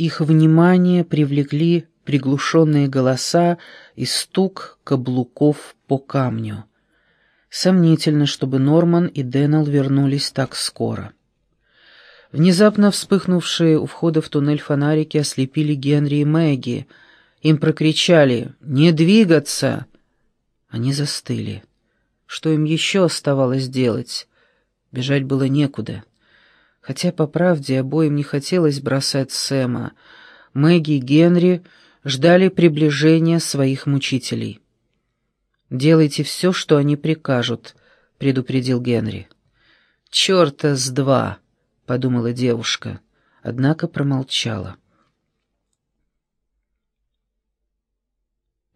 Их внимание привлекли приглушенные голоса и стук каблуков по камню. Сомнительно, чтобы Норман и Дэннел вернулись так скоро. Внезапно вспыхнувшие у входа в туннель фонарики ослепили Генри и Мэгги. Им прокричали «Не двигаться!» Они застыли. Что им еще оставалось делать? Бежать было некуда. Хотя, по правде, обоим не хотелось бросать Сэма. Мэгги и Генри ждали приближения своих мучителей. «Делайте все, что они прикажут», — предупредил Генри. «Черта с два!» подумала девушка, однако промолчала.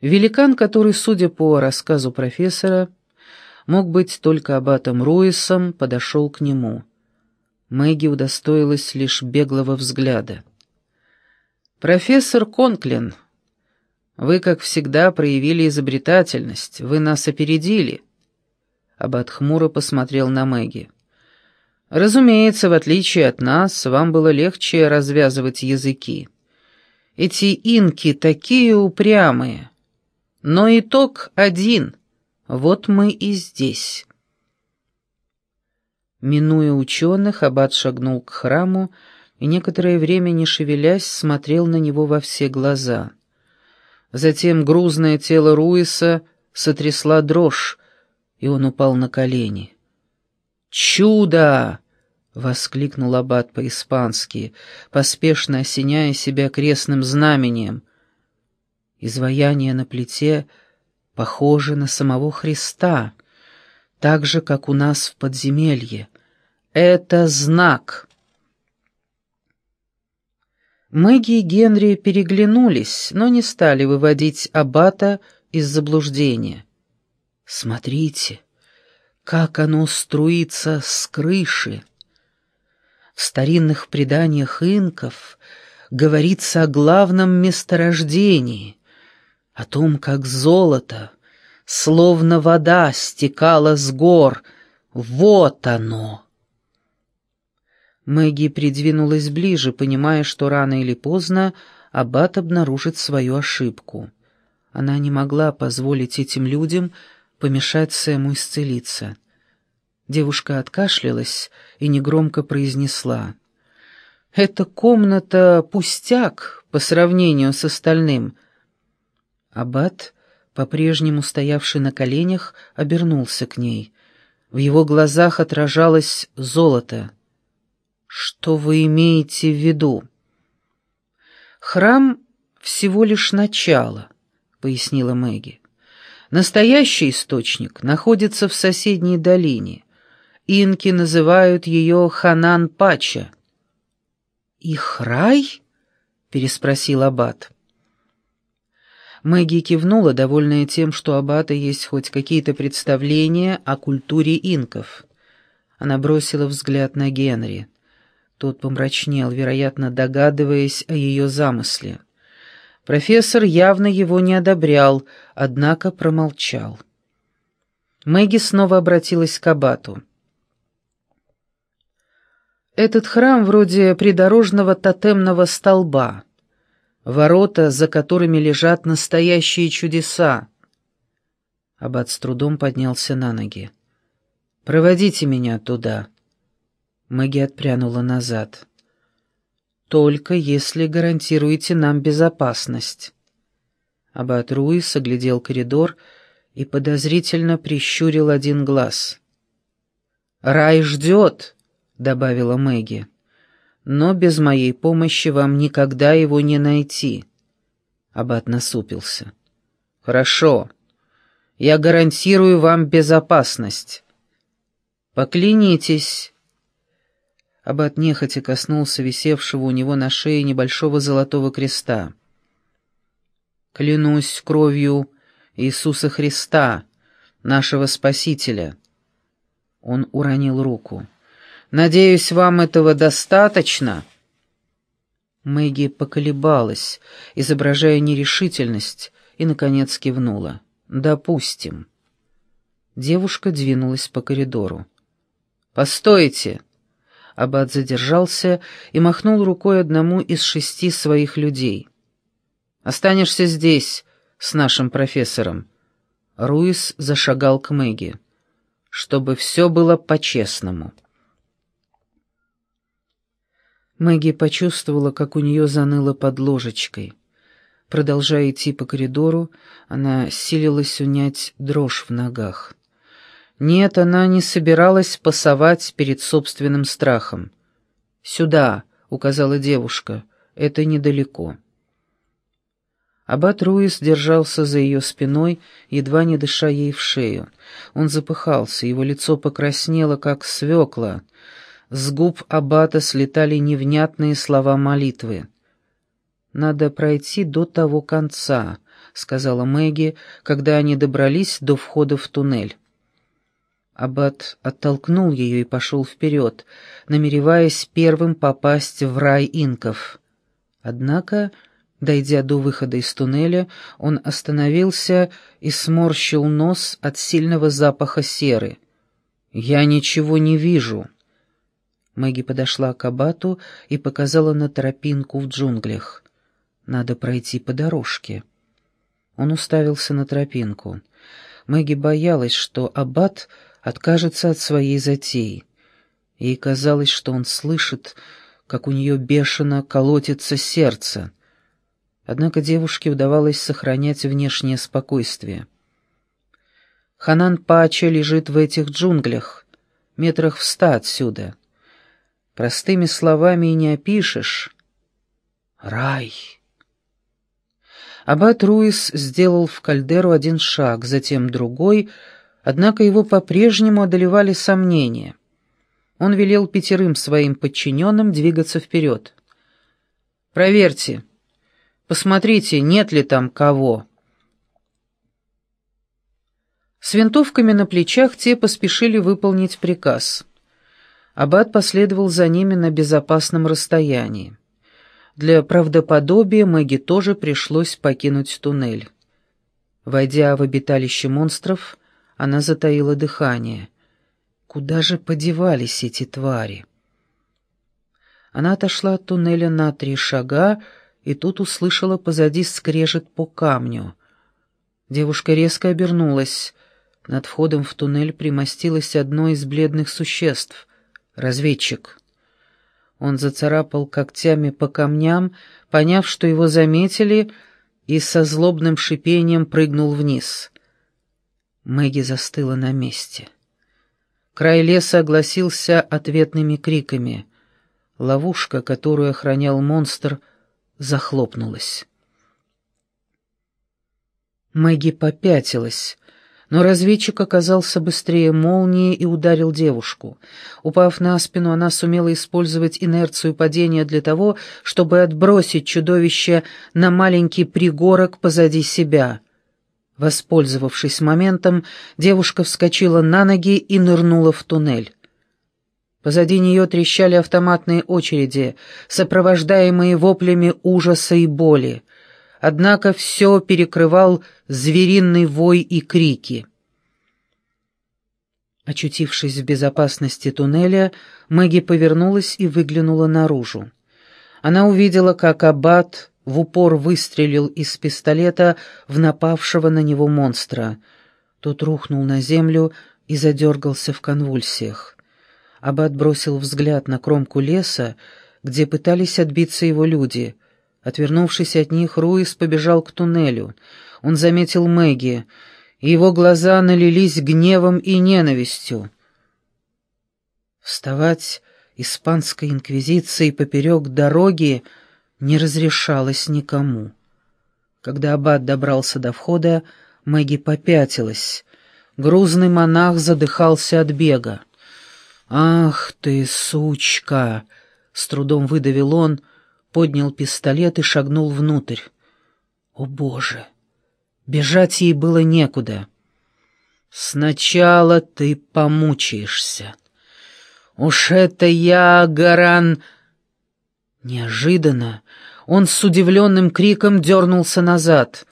Великан, который, судя по рассказу профессора, мог быть только аббатом Руисом, подошел к нему. Мэгги удостоилась лишь беглого взгляда. «Профессор Конклин, вы, как всегда, проявили изобретательность, вы нас опередили». Аббат хмуро посмотрел на Мэгги. Разумеется, в отличие от нас, вам было легче развязывать языки. Эти инки такие упрямые. Но итог один. Вот мы и здесь. Минуя ученых, аббат шагнул к храму и некоторое время, не шевелясь, смотрел на него во все глаза. Затем грузное тело Руиса сотрясла дрожь, и он упал на колени. «Чудо!» — воскликнул аббат по-испански, поспешно осеняя себя крестным знамением. Изваяние на плите похоже на самого Христа, так же, как у нас в подземелье. Это знак. Мэгги и Генри переглянулись, но не стали выводить аббата из заблуждения. «Смотрите, как оно струится с крыши!» В старинных преданиях инков говорится о главном месторождении, о том, как золото, словно вода, стекало с гор. Вот оно! Мэгги придвинулась ближе, понимая, что рано или поздно Аббат обнаружит свою ошибку. Она не могла позволить этим людям помешать Сэму исцелиться. Девушка откашлялась и негромко произнесла. «Эта комната пустяк по сравнению с остальным». Аббат, по-прежнему стоявший на коленях, обернулся к ней. В его глазах отражалось золото. «Что вы имеете в виду?» «Храм всего лишь начало», — пояснила Мэгги. «Настоящий источник находится в соседней долине. Инки называют ее Ханан-Пача. «Их рай?» — переспросил Аббат. Мэгги кивнула, довольная тем, что у Аббата есть хоть какие-то представления о культуре инков. Она бросила взгляд на Генри. Тот помрачнел, вероятно, догадываясь о ее замысле. Профессор явно его не одобрял, однако промолчал. Мэгги снова обратилась к Аббату. Этот храм вроде придорожного тотемного столба, ворота, за которыми лежат настоящие чудеса. Аббат с трудом поднялся на ноги. «Проводите меня туда». Мэгги отпрянула назад. «Только если гарантируете нам безопасность». Аббат Руис оглядел коридор и подозрительно прищурил один глаз. «Рай ждет!» — добавила Мэгги. «Но без моей помощи вам никогда его не найти». Аббат насупился. «Хорошо. Я гарантирую вам безопасность. Поклянитесь». Аббат нехотя коснулся висевшего у него на шее небольшого золотого креста. «Клянусь кровью Иисуса Христа, нашего Спасителя». Он уронил руку. Надеюсь, вам этого достаточно?» Мэгги поколебалась, изображая нерешительность, и, наконец, кивнула. «Допустим». Девушка двинулась по коридору. «Постойте! Аббат задержался и махнул рукой одному из шести своих людей. «Останешься здесь с нашим профессором». Руис зашагал к Мэгги. «Чтобы все было по-честному». Мэгги почувствовала, как у нее заныло под ложечкой. Продолжая идти по коридору, она силилась унять дрожь в ногах. Нет, она не собиралась пасовать перед собственным страхом. «Сюда», — указала девушка, — «это недалеко». Аббат Руис держался за ее спиной, едва не дыша ей в шею. Он запыхался, его лицо покраснело, как свекла. С губ Аббата слетали невнятные слова молитвы. «Надо пройти до того конца», — сказала Мэгги, когда они добрались до входа в туннель. Аббат оттолкнул ее и пошел вперед, намереваясь первым попасть в рай инков. Однако, дойдя до выхода из туннеля, он остановился и сморщил нос от сильного запаха серы. «Я ничего не вижу». Мэгги подошла к Аббату и показала на тропинку в джунглях. «Надо пройти по дорожке». Он уставился на тропинку. Мэгги боялась, что Аббат откажется от своей затеи. Ей казалось, что он слышит, как у нее бешено колотится сердце. Однако девушке удавалось сохранять внешнее спокойствие. Ханан Пача лежит в этих джунглях, метрах в ста отсюда. Простыми словами и не опишешь. Рай. Аббат Руис сделал в кальдеру один шаг, затем другой — Однако его по-прежнему одолевали сомнения. Он велел пятерым своим подчиненным двигаться вперед. «Проверьте. Посмотрите, нет ли там кого». С винтовками на плечах те поспешили выполнить приказ. Аббат последовал за ними на безопасном расстоянии. Для правдоподобия Мэгги тоже пришлось покинуть туннель. Войдя в обиталище монстров, она затаила дыхание. Куда же подевались эти твари? Она отошла от туннеля на три шага и тут услышала позади скрежет по камню. Девушка резко обернулась. Над входом в туннель примостилось одно из бледных существ — разведчик. Он зацарапал когтями по камням, поняв, что его заметили, и со злобным шипением прыгнул вниз. Мэгги застыла на месте. Край леса огласился ответными криками. Ловушка, которую охранял монстр, захлопнулась. Мэгги попятилась, но разведчик оказался быстрее молнии и ударил девушку. Упав на спину, она сумела использовать инерцию падения для того, чтобы отбросить чудовище на маленький пригорок позади себя. Воспользовавшись моментом, девушка вскочила на ноги и нырнула в туннель. Позади нее трещали автоматные очереди, сопровождаемые воплями ужаса и боли. Однако все перекрывал звериный вой и крики. Очутившись в безопасности туннеля, Мэгги повернулась и выглянула наружу. Она увидела, как аббат в упор выстрелил из пистолета в напавшего на него монстра. Тот рухнул на землю и задергался в конвульсиях. Аббат бросил взгляд на кромку леса, где пытались отбиться его люди. Отвернувшись от них, Руис побежал к туннелю. Он заметил Мэгги, и его глаза налились гневом и ненавистью. Вставать испанской инквизиции поперек дороги — не разрешалось никому. Когда аббат добрался до входа, Мэгги попятилась. Грузный монах задыхался от бега. «Ах ты, сучка!» — с трудом выдавил он, поднял пистолет и шагнул внутрь. «О, Боже!» Бежать ей было некуда. «Сначала ты помучаешься. Уж это я, Гаран...» Неожиданно он с удивленным криком дернулся назад.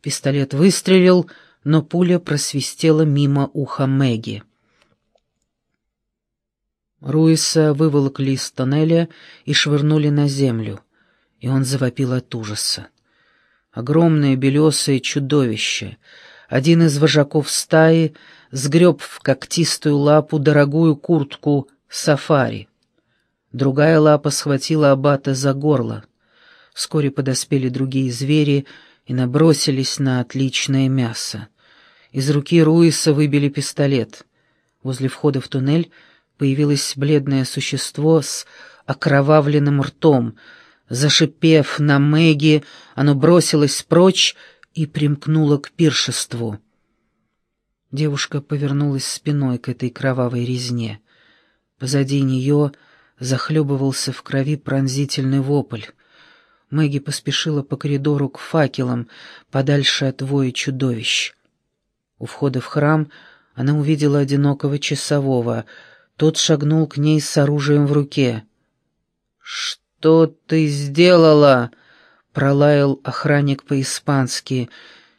Пистолет выстрелил, но пуля просвистела мимо уха Мэгги. Руиса выволокли из тоннеля и швырнули на землю, и он завопил от ужаса. Огромное белесое чудовище, один из вожаков стаи, сгреб в когтистую лапу дорогую куртку сафари. Другая лапа схватила аббата за горло. Вскоре подоспели другие звери и набросились на отличное мясо. Из руки Руиса выбили пистолет. Возле входа в туннель появилось бледное существо с окровавленным ртом. Зашипев на Мэгги, оно бросилось прочь и примкнуло к пиршеству. Девушка повернулась спиной к этой кровавой резне. Позади нее захлебывался в крови пронзительный вопль. Мэгги поспешила по коридору к факелам, подальше от воя чудовищ. У входа в храм она увидела одинокого часового. Тот шагнул к ней с оружием в руке. «Что ты сделала?» — пролаял охранник по-испански,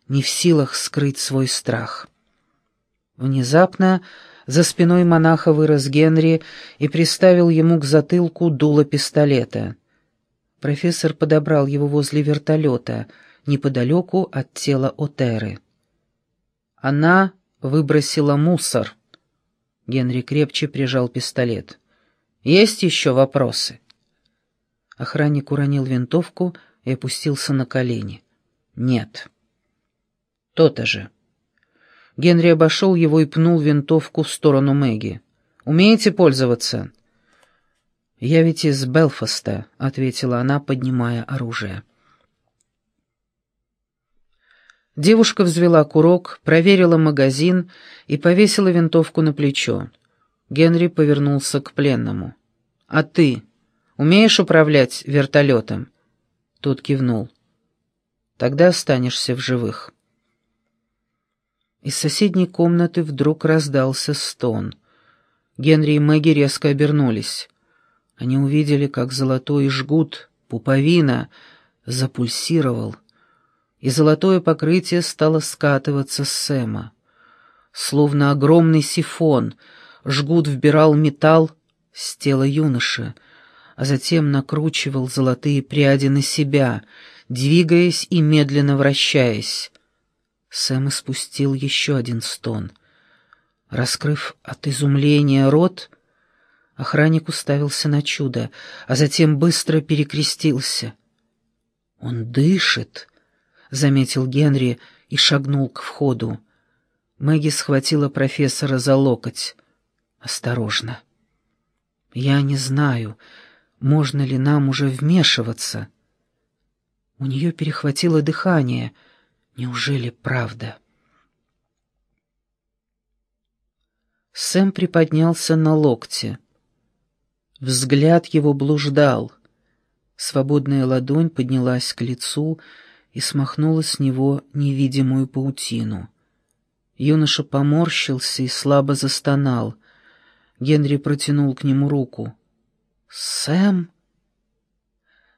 не в силах скрыть свой страх. Внезапно за спиной монаха вырос Генри и приставил ему к затылку дуло пистолета. Профессор подобрал его возле вертолета, неподалеку от тела Отеры. Она выбросила мусор. Генри крепче прижал пистолет. «Есть еще вопросы?» Охранник уронил винтовку и опустился на колени. «Нет». «То-то же». Генри обошел его и пнул винтовку в сторону Мэгги. «Умеете пользоваться?» «Я ведь из Белфаста», — ответила она, поднимая оружие. Девушка взвела курок, проверила магазин и повесила винтовку на плечо. Генри повернулся к пленному. «А ты умеешь управлять вертолетом?» Тот кивнул. «Тогда останешься в живых». Из соседней комнаты вдруг раздался стон. Генри и Мэгги резко обернулись. Они увидели, как золотой жгут, пуповина, запульсировал, и золотое покрытие стало скатываться с Сэма. Словно огромный сифон, жгут вбирал металл с тела юноши, а затем накручивал золотые пряди на себя, двигаясь и медленно вращаясь. Сэм испустил еще один стон. Раскрыв от изумления рот, Охранник уставился на чудо, а затем быстро перекрестился. «Он дышит», — заметил Генри и шагнул к входу. Мэгги схватила профессора за локоть. «Осторожно. Я не знаю, можно ли нам уже вмешиваться». У нее перехватило дыхание. Неужели правда? Сэм приподнялся на локте. Взгляд его блуждал. Свободная ладонь поднялась к лицу и смахнула с него невидимую паутину. Юноша поморщился и слабо застонал. Генри протянул к нему руку. «Сэм?»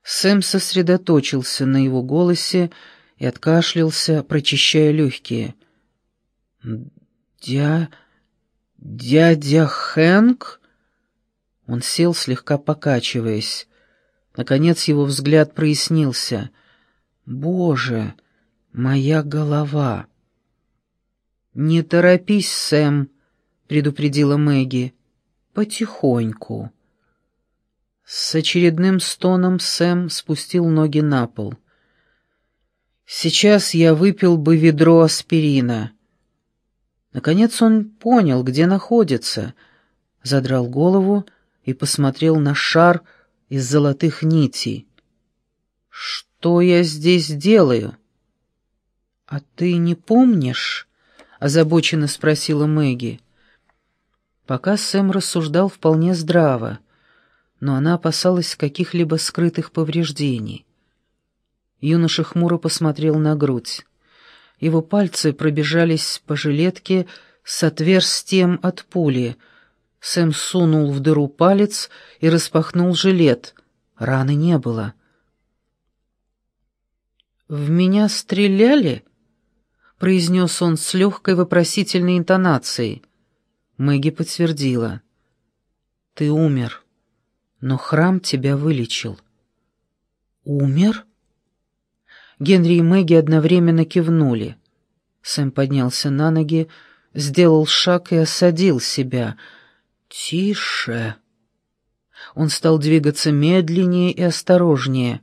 Сэм сосредоточился на его голосе и откашлялся, прочищая легкие. «Дя... дядя Хэнк?» Он сел, слегка покачиваясь. Наконец его взгляд прояснился. «Боже, моя голова!» «Не торопись, Сэм», — предупредила Мэгги. «Потихоньку». С очередным стоном Сэм спустил ноги на пол. «Сейчас я выпил бы ведро аспирина». Наконец он понял, где находится, задрал голову и посмотрел на шар из золотых нитей. «Что я здесь делаю?» «А ты не помнишь?» — озабоченно спросила Мэгги. Пока Сэм рассуждал вполне здраво, но она опасалась каких-либо скрытых повреждений. Юноша хмуро посмотрел на грудь. Его пальцы пробежались по жилетке с отверстием от пули — Сэм сунул в дыру палец и распахнул жилет. Раны не было. «В меня стреляли?» — произнес он с легкой вопросительной интонацией. Мэгги подтвердила. Ты умер, но храм тебя вылечил». «Умер?» Генри и Мэгги одновременно кивнули. Сэм поднялся на ноги, сделал шаг и осадил себя. «Тише!» Он стал двигаться медленнее и осторожнее.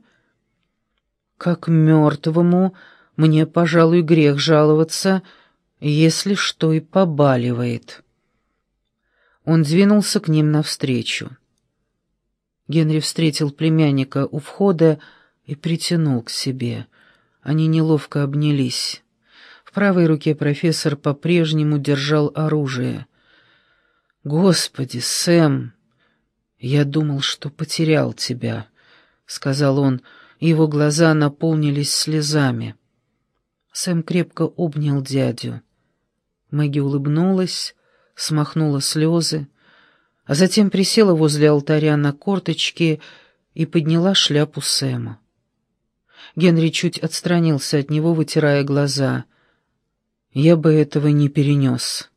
«Как мертвому мне, пожалуй, грех жаловаться, если что и побаливает». Он двинулся к ним навстречу. Генри встретил племянника у входа и притянул к себе. Они неловко обнялись. В правой руке профессор по-прежнему держал оружие. «Господи, Сэм, я думал, что потерял тебя», — сказал он, и его глаза наполнились слезами. Сэм крепко обнял дядю. Мэгги улыбнулась, смахнула слезы, а затем присела возле алтаря на корточки и подняла шляпу Сэма. Генри чуть отстранился от него, вытирая глаза — я бы этого не перенес.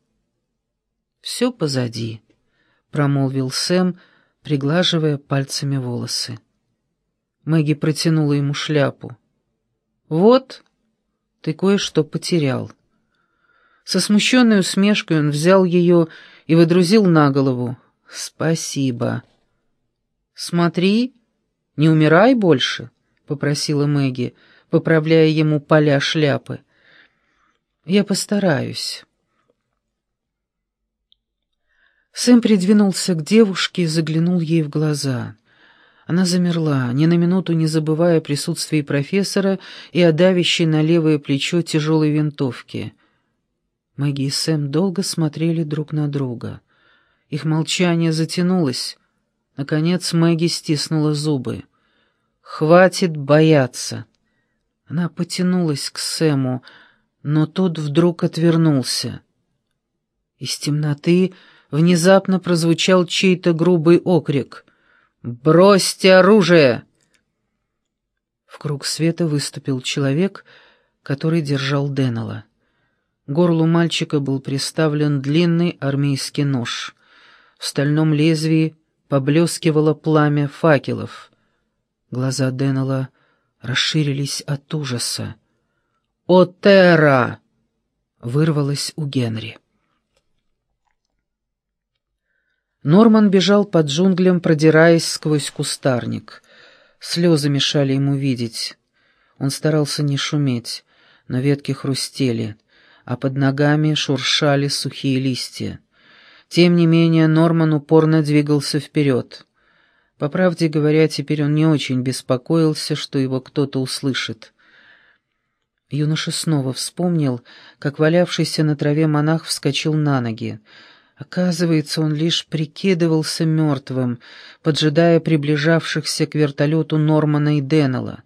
«Все позади», — промолвил Сэм, приглаживая пальцами волосы. Мэгги протянула ему шляпу. «Вот, ты кое-что потерял». Со смущенной усмешкой он взял ее и выдрузил на голову. «Спасибо». «Смотри, не умирай больше», — попросила Мэгги, поправляя ему поля шляпы. Я постараюсь. Сэм придвинулся к девушке и заглянул ей в глаза. Она замерла, ни на минуту не забывая о присутствии профессора и о давящей на левое плечо тяжелой винтовки. Мэгги и Сэм долго смотрели друг на друга. Их молчание затянулось. Наконец Мэгги стиснула зубы. «Хватит бояться!» Она потянулась к Сэму, но тот вдруг отвернулся. Из темноты внезапно прозвучал чей-то грубый окрик. «Бросьте оружие!» В круг света выступил человек, который держал Деннелла. Горлу мальчика был приставлен длинный армейский нож. В стальном лезвии поблескивало пламя факелов. Глаза Деннелла расширились от ужаса. «Отера!» — вырвалось у Генри. Норман бежал под джунглям, продираясь сквозь кустарник. Слезы мешали ему видеть. Он старался не шуметь, но ветки хрустели, а под ногами шуршали сухие листья. Тем не менее Норман упорно двигался вперед. По правде говоря, теперь он не очень беспокоился, что его кто-то услышит. Юноша снова вспомнил, как валявшийся на траве монах вскочил на ноги. Оказывается, он лишь прикидывался мертвым, поджидая приближавшихся к вертолету Нормана и Деннелла.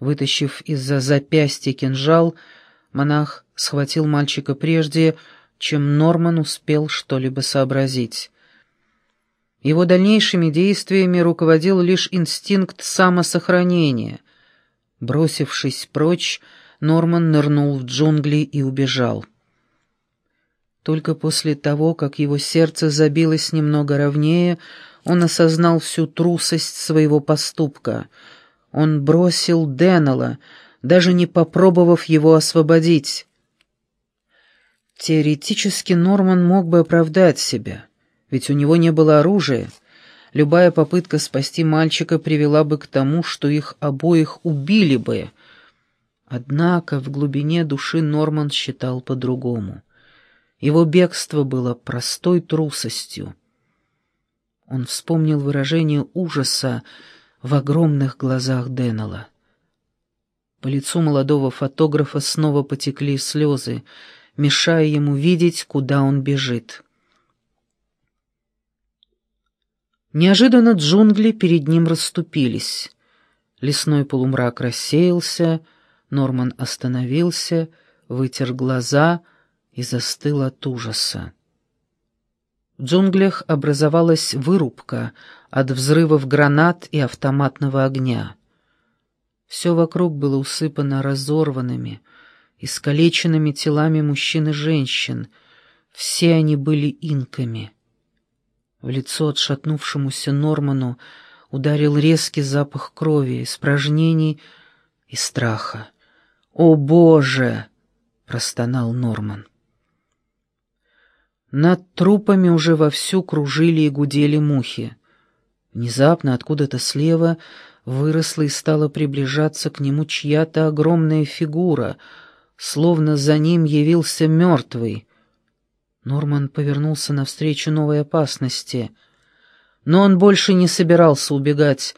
Вытащив из-за запястья кинжал, монах схватил мальчика прежде, чем Норман успел что-либо сообразить. Его дальнейшими действиями руководил лишь инстинкт самосохранения. Бросившись прочь, Норман нырнул в джунгли и убежал. Только после того, как его сердце забилось немного ровнее, он осознал всю трусость своего поступка. Он бросил Деннелла, даже не попробовав его освободить. Теоретически Норман мог бы оправдать себя, ведь у него не было оружия. Любая попытка спасти мальчика привела бы к тому, что их обоих убили бы, Однако в глубине души Норман считал по-другому. Его бегство было простой трусостью. Он вспомнил выражение ужаса в огромных глазах Деннелла. По лицу молодого фотографа снова потекли слезы, мешая ему видеть, куда он бежит. Неожиданно джунгли перед ним расступились. Лесной полумрак рассеялся, Норман остановился, вытер глаза и застыл от ужаса. В джунглях образовалась вырубка от взрывов гранат и автоматного огня. Все вокруг было усыпано разорванными, искалеченными телами мужчин и женщин. Все они были инками. В лицо отшатнувшемуся Норману ударил резкий запах крови, испражнений и страха. «О, Боже!» — простонал Норман. Над трупами уже вовсю кружили и гудели мухи. Внезапно откуда-то слева выросла и стала приближаться к нему чья-то огромная фигура, словно за ним явился мертвый. Норман повернулся навстречу новой опасности, но он больше не собирался убегать,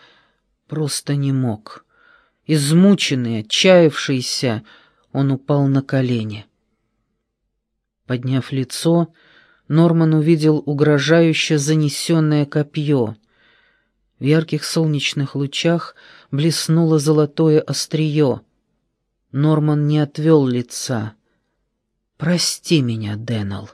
просто не мог. Измученный, отчаявшийся, он упал на колени. Подняв лицо, Норман увидел угрожающе занесенное копье. В ярких солнечных лучах блеснуло золотое острие. Норман не отвел лица. «Прости меня, Дэннел».